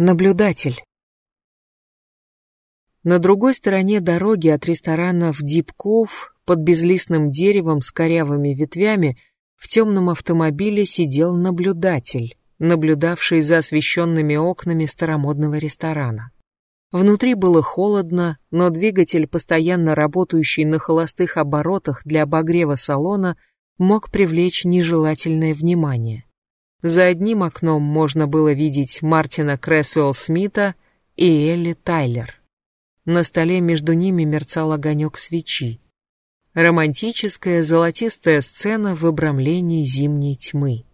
Наблюдатель. На другой стороне дороги от ресторана в Дипков под безлистным деревом с корявыми ветвями в темном автомобиле сидел наблюдатель, наблюдавший за освещенными окнами старомодного ресторана. Внутри было холодно, но двигатель, постоянно работающий на холостых оборотах для обогрева салона, мог привлечь нежелательное внимание. За одним окном можно было видеть Мартина Крэсуэлл Смита и Элли Тайлер. На столе между ними мерцал огонек свечи. Романтическая золотистая сцена в обрамлении зимней тьмы.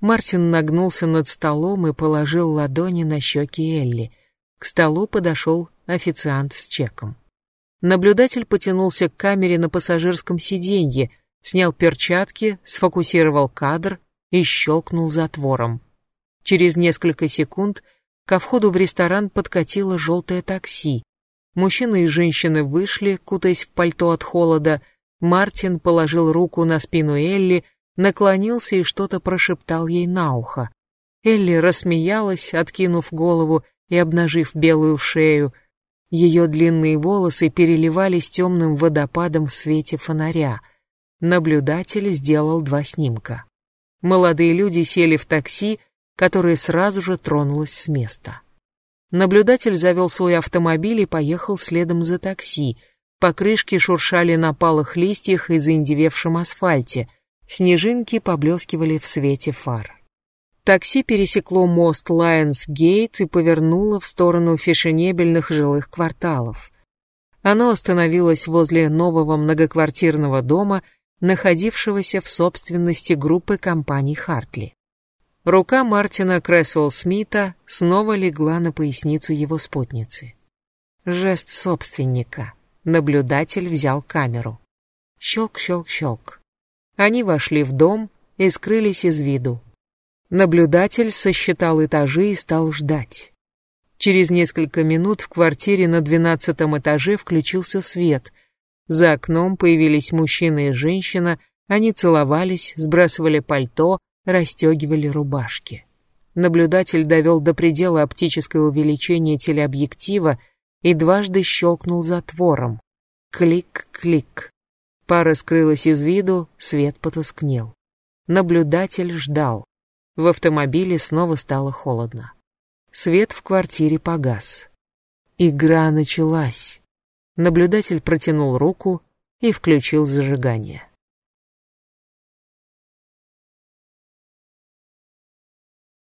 Мартин нагнулся над столом и положил ладони на щеки Элли. К столу подошел официант с чеком. Наблюдатель потянулся к камере на пассажирском сиденье, снял перчатки, сфокусировал кадр и щелкнул затвором. Через несколько секунд ко входу в ресторан подкатило желтое такси. Мужчины и женщины вышли, кутаясь в пальто от холода. Мартин положил руку на спину Элли, наклонился и что-то прошептал ей на ухо. Элли рассмеялась, откинув голову и обнажив белую шею. Ее длинные волосы переливались темным водопадом в свете фонаря. Наблюдатель сделал два снимка. Молодые люди сели в такси, которое сразу же тронулось с места. Наблюдатель завел свой автомобиль и поехал следом за такси. Покрышки шуршали на палых листьях и заиндевевшем асфальте. Снежинки поблескивали в свете фар. Такси пересекло мост Лайонс-Гейт и повернуло в сторону фешенебельных жилых кварталов. Оно остановилось возле нового многоквартирного дома – находившегося в собственности группы компаний Хартли. Рука Мартина Крэсуэлл Смита снова легла на поясницу его спутницы. Жест собственника. Наблюдатель взял камеру. Щелк-щелк-щелк. Они вошли в дом и скрылись из виду. Наблюдатель сосчитал этажи и стал ждать. Через несколько минут в квартире на двенадцатом этаже включился свет, за окном появились мужчина и женщина, они целовались, сбрасывали пальто, расстегивали рубашки. Наблюдатель довел до предела оптическое увеличение телеобъектива и дважды щелкнул затвором. Клик-клик. Пара скрылась из виду, свет потускнел. Наблюдатель ждал. В автомобиле снова стало холодно. Свет в квартире погас. Игра началась. Наблюдатель протянул руку и включил зажигание.